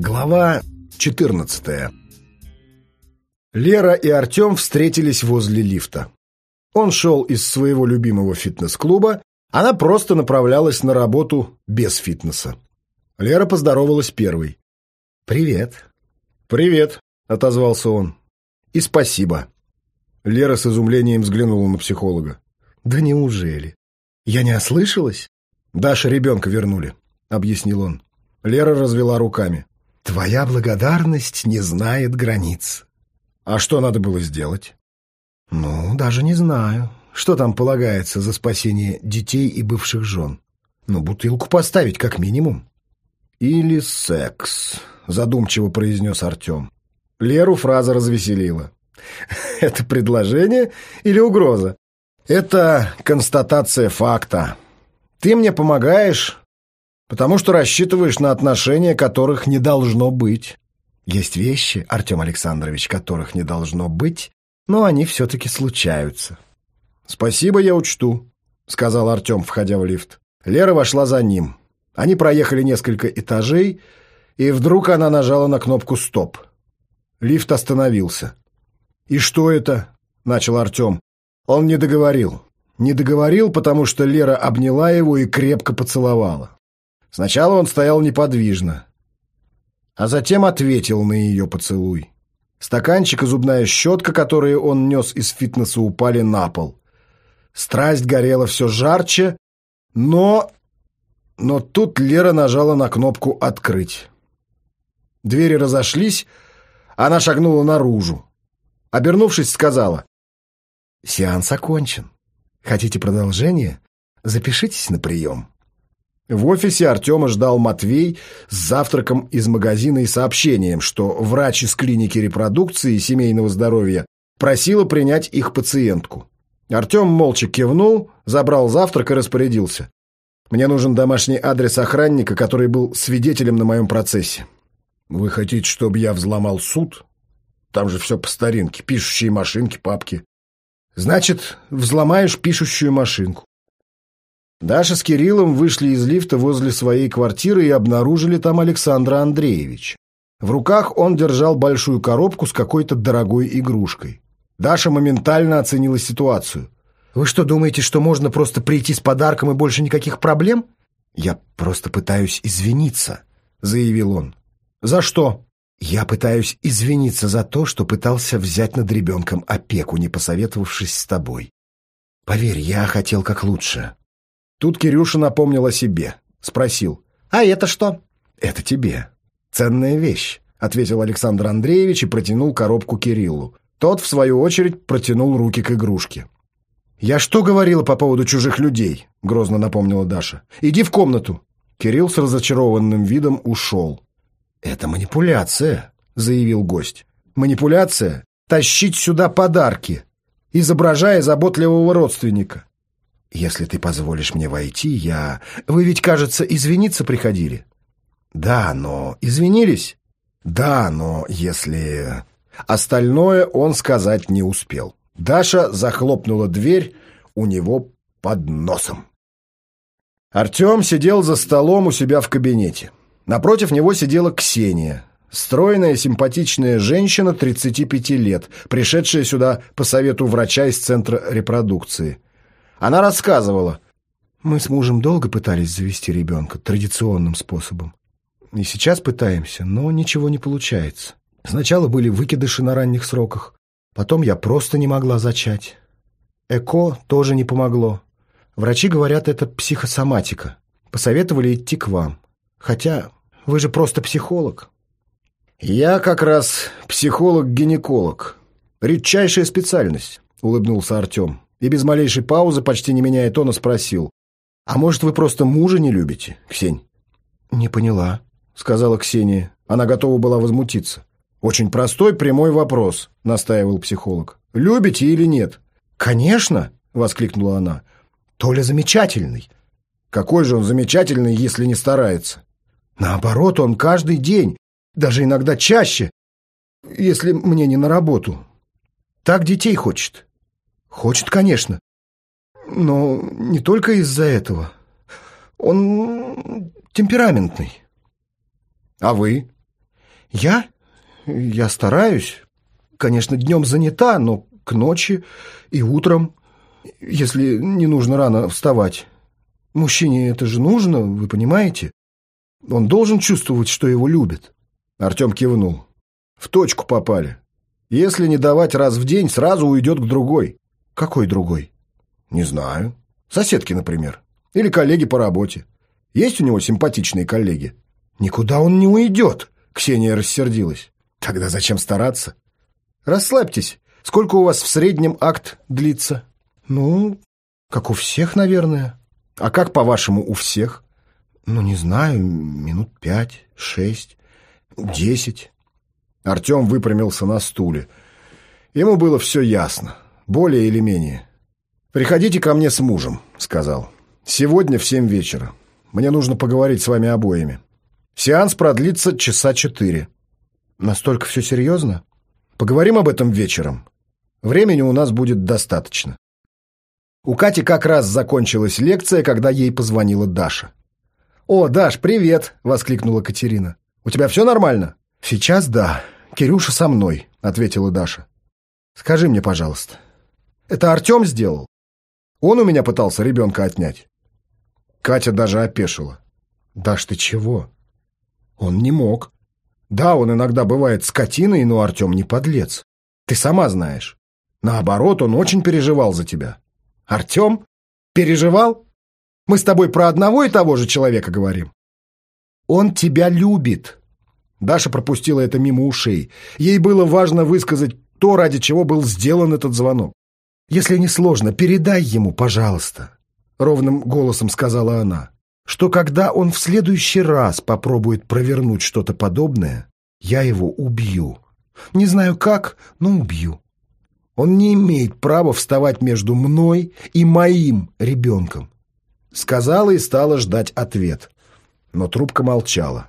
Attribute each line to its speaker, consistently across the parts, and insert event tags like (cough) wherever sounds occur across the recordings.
Speaker 1: Глава 14 Лера и Артем встретились возле лифта. Он шел из своего любимого фитнес-клуба, она просто направлялась на работу без фитнеса. Лера поздоровалась первой. «Привет». «Привет», — отозвался он. «И спасибо». Лера с изумлением взглянула на психолога. «Да неужели? Я не ослышалась?» «Даша ребенка вернули», — объяснил он. Лера развела руками. «Твоя благодарность не знает границ». «А что надо было сделать?» «Ну, даже не знаю. Что там полагается за спасение детей и бывших жен? Ну, бутылку поставить, как минимум». «Или секс», — задумчиво произнес Артем. Леру фраза развеселила. (laughs) «Это предложение или угроза?» «Это констатация факта. Ты мне помогаешь, потому что рассчитываешь на отношения, которых не должно быть. Есть вещи, Артем Александрович, которых не должно быть, но они все-таки случаются. «Спасибо, я учту», — сказал Артем, входя в лифт. Лера вошла за ним. Они проехали несколько этажей, и вдруг она нажала на кнопку «Стоп». Лифт остановился. «И что это?» — начал Артем. Он не договорил. Не договорил, потому что Лера обняла его и крепко поцеловала. Сначала он стоял неподвижно, а затем ответил на ее поцелуй. Стаканчик и зубная щетка, которые он нес из фитнеса, упали на пол. Страсть горела все жарче, но... Но тут Лера нажала на кнопку «Открыть». Двери разошлись, она шагнула наружу. Обернувшись, сказала, «Сеанс окончен. Хотите продолжение? Запишитесь на прием». В офисе Артема ждал Матвей с завтраком из магазина и сообщением, что врач из клиники репродукции и семейного здоровья просила принять их пациентку. Артем молча кивнул, забрал завтрак и распорядился. «Мне нужен домашний адрес охранника, который был свидетелем на моем процессе». «Вы хотите, чтобы я взломал суд? Там же все по старинке, пишущие машинки, папки». «Значит, взломаешь пишущую машинку. Даша с Кириллом вышли из лифта возле своей квартиры и обнаружили там Александра Андреевича. В руках он держал большую коробку с какой-то дорогой игрушкой. Даша моментально оценила ситуацию. «Вы что, думаете, что можно просто прийти с подарком и больше никаких проблем?» «Я просто пытаюсь извиниться», — заявил он. «За что?» «Я пытаюсь извиниться за то, что пытался взять над ребенком опеку, не посоветовавшись с тобой. Поверь, я хотел как лучше. Тут Кирюша напомнил о себе. Спросил. «А это что?» «Это тебе. Ценная вещь», — ответил Александр Андреевич и протянул коробку Кириллу. Тот, в свою очередь, протянул руки к игрушке. «Я что говорила по поводу чужих людей?» — грозно напомнила Даша. «Иди в комнату». Кирилл с разочарованным видом ушел. «Это манипуляция», — заявил гость. «Манипуляция? Тащить сюда подарки, изображая заботливого родственника. «Если ты позволишь мне войти, я... Вы ведь, кажется, извиниться приходили?» «Да, но... Извинились?» «Да, но если...» Остальное он сказать не успел. Даша захлопнула дверь у него под носом. Артем сидел за столом у себя в кабинете. Напротив него сидела Ксения, стройная, симпатичная женщина 35 лет, пришедшая сюда по совету врача из Центра репродукции. Она рассказывала. Мы с мужем долго пытались завести ребенка традиционным способом. И сейчас пытаемся, но ничего не получается. Сначала были выкидыши на ранних сроках, потом я просто не могла зачать. ЭКО тоже не помогло. Врачи говорят, это психосоматика. Посоветовали идти к вам. Хотя вы же просто психолог. Я как раз психолог-гинеколог. Редчайшая специальность, улыбнулся Артем и без малейшей паузы, почти не меняя тона, спросил. «А может, вы просто мужа не любите, Ксень?» «Не поняла», — сказала Ксения. Она готова была возмутиться. «Очень простой, прямой вопрос», — настаивал психолог. «Любите или нет?» «Конечно!» — воскликнула она. «Толя замечательный». «Какой же он замечательный, если не старается?» «Наоборот, он каждый день, даже иногда чаще, если мне не на работу. Так детей хочет». Хочет, конечно. Но не только из-за этого. Он темпераментный. А вы? Я? Я стараюсь. Конечно, днем занята, но к ночи и утром, если не нужно рано вставать. Мужчине это же нужно, вы понимаете? Он должен чувствовать, что его любят. Артем кивнул. В точку попали. Если не давать раз в день, сразу уйдет к другой. Какой другой? Не знаю. Соседки, например. Или коллеги по работе. Есть у него симпатичные коллеги? Никуда он не уйдет, Ксения рассердилась. Тогда зачем стараться? Расслабьтесь. Сколько у вас в среднем акт длится? Ну, как у всех, наверное. А как, по-вашему, у всех? Ну, не знаю, минут пять, шесть, десять. Артем выпрямился на стуле. Ему было все ясно, более или менее. «Приходите ко мне с мужем», — сказал. «Сегодня в семь вечера. Мне нужно поговорить с вами обоими. Сеанс продлится часа четыре». «Настолько все серьезно?» «Поговорим об этом вечером. Времени у нас будет достаточно». У Кати как раз закончилась лекция, когда ей позвонила Даша. «О, Даш, привет!» — воскликнула Катерина. «У тебя все нормально?» «Сейчас да. Кирюша со мной», — ответила Даша. «Скажи мне, пожалуйста, это Артем сделал? Он у меня пытался ребенка отнять?» Катя даже опешила. «Даш, ты чего?» «Он не мог. Да, он иногда бывает скотиной, но Артем не подлец. Ты сама знаешь. Наоборот, он очень переживал за тебя». «Артем? Переживал? Мы с тобой про одного и того же человека говорим». «Он тебя любит», Даша пропустила это мимо ушей. Ей было важно высказать то, ради чего был сделан этот звонок. «Если не сложно, передай ему, пожалуйста», — ровным голосом сказала она, «что когда он в следующий раз попробует провернуть что-то подобное, я его убью. Не знаю как, но убью. Он не имеет права вставать между мной и моим ребенком». Сказала и стала ждать ответ. Но трубка молчала.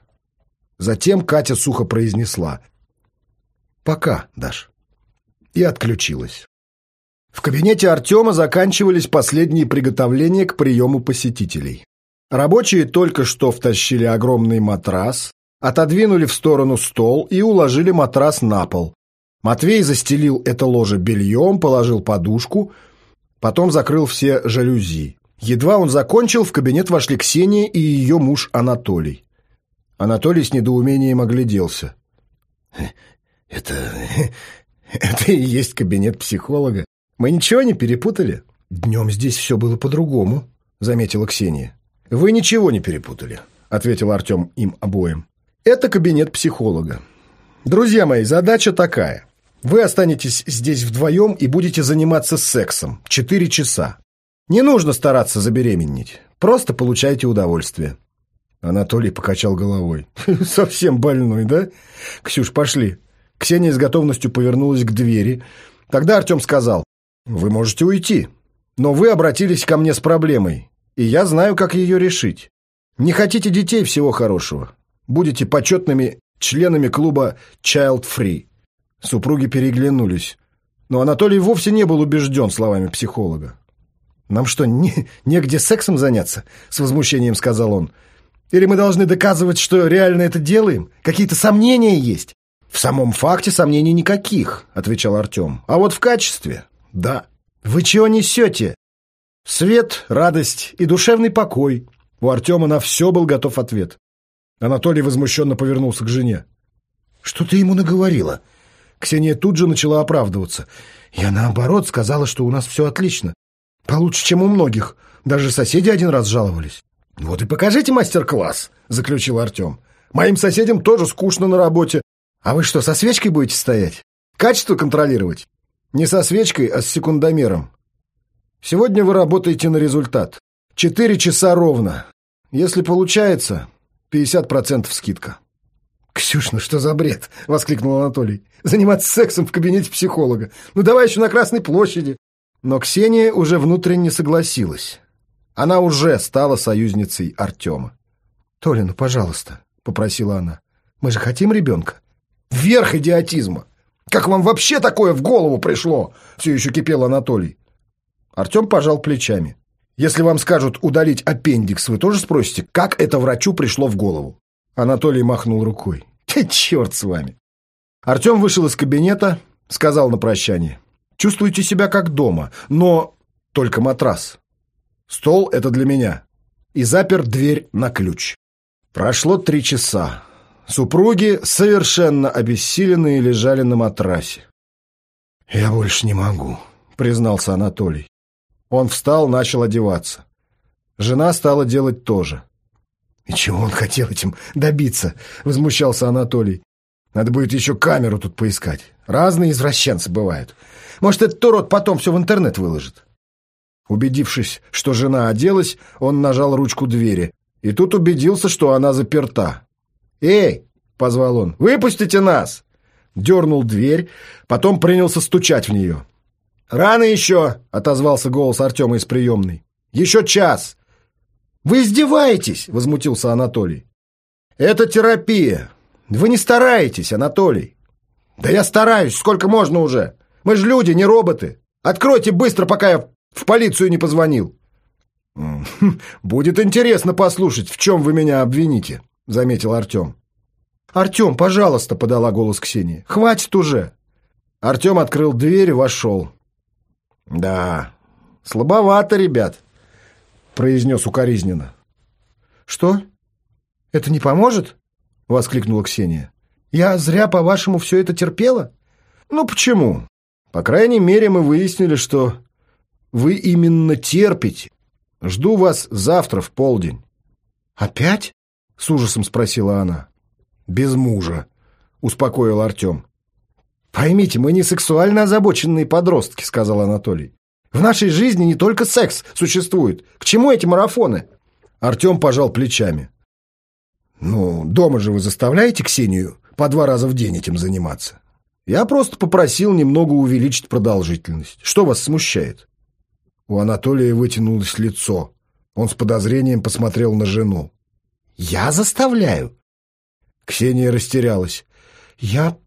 Speaker 1: Затем Катя сухо произнесла «Пока, Даш». И отключилась. В кабинете Артема заканчивались последние приготовления к приему посетителей. Рабочие только что втащили огромный матрас, отодвинули в сторону стол и уложили матрас на пол. Матвей застелил это ложе бельем, положил подушку, потом закрыл все жалюзи. Едва он закончил, в кабинет вошли Ксения и ее муж Анатолий. Анатолий с недоумением огляделся. «Это... (laughs) это и есть кабинет психолога. Мы ничего не перепутали?» «Днем здесь все было по-другому», — заметила Ксения. «Вы ничего не перепутали», — ответил Артем им обоим. «Это кабинет психолога. Друзья мои, задача такая. Вы останетесь здесь вдвоем и будете заниматься сексом. Четыре часа. Не нужно стараться забеременеть. Просто получайте удовольствие. Анатолий покачал головой. (laughs) «Совсем больной, да? Ксюш, пошли». Ксения с готовностью повернулась к двери. Тогда Артем сказал, «Вы можете уйти, но вы обратились ко мне с проблемой, и я знаю, как ее решить. Не хотите детей всего хорошего. Будете почетными членами клуба Child Free». Супруги переглянулись, но Анатолий вовсе не был убежден словами психолога. «Нам что, не, негде сексом заняться?» — с возмущением сказал он. Или мы должны доказывать, что реально это делаем? Какие-то сомнения есть?» «В самом факте сомнений никаких», — отвечал Артем. «А вот в качестве — да». «Вы чего несете?» «Свет, радость и душевный покой». У Артема на все был готов ответ. Анатолий возмущенно повернулся к жене. «Что ты ему наговорила?» Ксения тут же начала оправдываться. «Я, наоборот, сказала, что у нас все отлично. Получше, чем у многих. Даже соседи один раз жаловались». «Вот и покажите мастер-класс», — заключил Артем. «Моим соседям тоже скучно на работе. А вы что, со свечкой будете стоять? Качество контролировать?» «Не со свечкой, а с секундомером. Сегодня вы работаете на результат. Четыре часа ровно. Если получается, 50% скидка». «Ксюш, ну что за бред?» — воскликнул Анатолий. «Заниматься сексом в кабинете психолога. Ну давай еще на Красной площади». Но Ксения уже внутренне согласилась. Она уже стала союзницей Артема. «Толя, ну, пожалуйста», — попросила она. «Мы же хотим ребенка». «Верх идиотизма! Как вам вообще такое в голову пришло?» Все еще кипел Анатолий. Артем пожал плечами. «Если вам скажут удалить аппендикс, вы тоже спросите, как это врачу пришло в голову?» Анатолий махнул рукой. (laughs) Черт с вами. Артем вышел из кабинета, сказал на прощание. Чувствуете себя как дома, но только матрас. Стол — это для меня. И запер дверь на ключ. Прошло три часа. Супруги, совершенно обессиленные, лежали на матрасе. «Я больше не могу», — признался Анатолий. Он встал, начал одеваться. Жена стала делать то же. «И чего он хотел этим добиться?» — возмущался Анатолий. «Надо будет еще камеру тут поискать. Разные извращенцы бывают. Может, этот урод потом все в интернет выложит». Убедившись, что жена оделась, он нажал ручку двери. И тут убедился, что она заперта. «Эй!» — позвал он. «Выпустите нас!» Дернул дверь, потом принялся стучать в нее. «Рано еще!» — отозвался голос Артема из приемной. «Еще час!» «Вы издеваетесь!» — возмутился Анатолий. «Это терапия. Вы не стараетесь, Анатолий». «Да я стараюсь. Сколько можно уже? Мы же люди, не роботы. Откройте быстро, пока я в полицию не позвонил». (laughs) «Будет интересно послушать, в чем вы меня обвините», — заметил Артем. «Артем, пожалуйста», — подала голос Ксении. «Хватит уже». Артем открыл дверь и вошел. «Да, слабовато, ребят», — произнес укоризненно. «Что? Это не поможет?» — воскликнула Ксения. «Я зря, по-вашему, все это терпела?» «Ну, почему? По крайней мере, мы выяснили, что вы именно терпите. Жду вас завтра в полдень». «Опять?» — с ужасом спросила она. «Без мужа», — успокоил Артем. «Поймите, мы не сексуально озабоченные подростки», — сказал Анатолий. «В нашей жизни не только секс существует. К чему эти марафоны?» Артем пожал плечами. «Ну, дома же вы заставляете Ксению по два раза в день этим заниматься? Я просто попросил немного увеличить продолжительность. Что вас смущает?» У Анатолия вытянулось лицо. Он с подозрением посмотрел на жену. «Я заставляю?» Ксения растерялась. «Я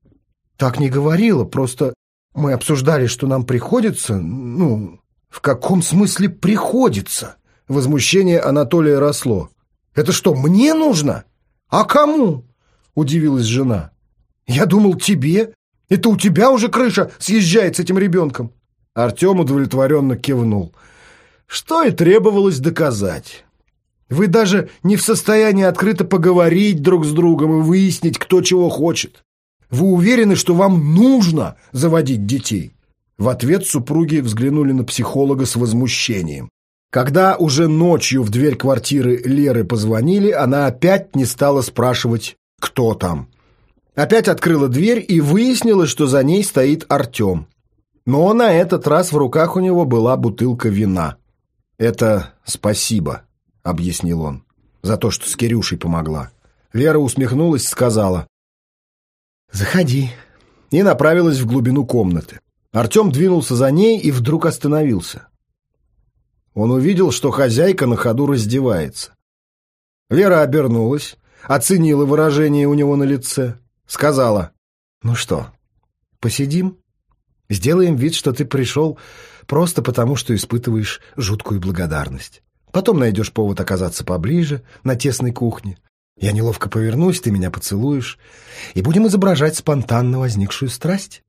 Speaker 1: так не говорила, просто мы обсуждали, что нам приходится... Ну, в каком смысле приходится?» Возмущение Анатолия росло. «Это что, мне нужно? А кому?» Удивилась жена. «Я думал, тебе. Это у тебя уже крыша съезжает с этим ребенком». Артем удовлетворенно кивнул. Что и требовалось доказать. Вы даже не в состоянии открыто поговорить друг с другом и выяснить, кто чего хочет. Вы уверены, что вам нужно заводить детей?» В ответ супруги взглянули на психолога с возмущением. Когда уже ночью в дверь квартиры Леры позвонили, она опять не стала спрашивать, кто там. Опять открыла дверь и выяснила, что за ней стоит Артем. Но на этот раз в руках у него была бутылка вина. «Это спасибо», — объяснил он, — «за то, что с Кирюшей помогла». Лера усмехнулась, сказала «Заходи» и направилась в глубину комнаты. Артем двинулся за ней и вдруг остановился. Он увидел, что хозяйка на ходу раздевается. Лера обернулась, оценила выражение у него на лице, сказала «Ну что, посидим? Сделаем вид, что ты пришел просто потому, что испытываешь жуткую благодарность». Потом найдешь повод оказаться поближе, на тесной кухне. Я неловко повернусь, ты меня поцелуешь. И будем изображать спонтанно возникшую страсть.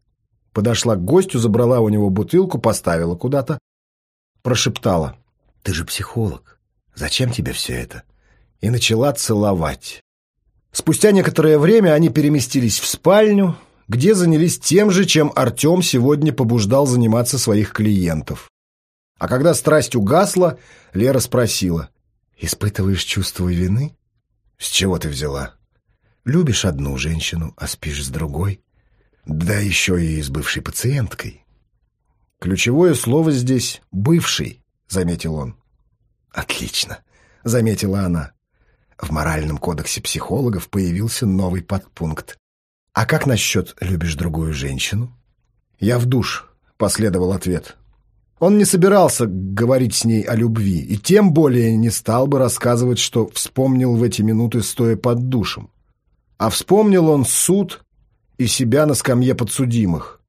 Speaker 1: Подошла к гостю, забрала у него бутылку, поставила куда-то. Прошептала. Ты же психолог. Зачем тебе все это? И начала целовать. Спустя некоторое время они переместились в спальню, где занялись тем же, чем Артем сегодня побуждал заниматься своих клиентов. А когда страсть угасла, Лера спросила. «Испытываешь чувство вины?» «С чего ты взяла?» «Любишь одну женщину, а спишь с другой?» «Да еще и с бывшей пациенткой». «Ключевое слово здесь «бывший», — заметил он. «Отлично», — заметила она. В моральном кодексе психологов появился новый подпункт. «А как насчет «любишь другую женщину»?» «Я в душ», — последовал ответ. Он не собирался говорить с ней о любви, и тем более не стал бы рассказывать, что вспомнил в эти минуты, стоя под душем. А вспомнил он суд и себя на скамье подсудимых.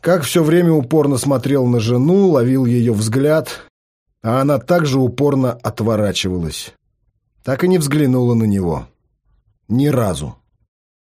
Speaker 1: Как все время упорно смотрел на жену, ловил ее взгляд, а она также упорно отворачивалась. Так и не взглянула на него. Ни разу.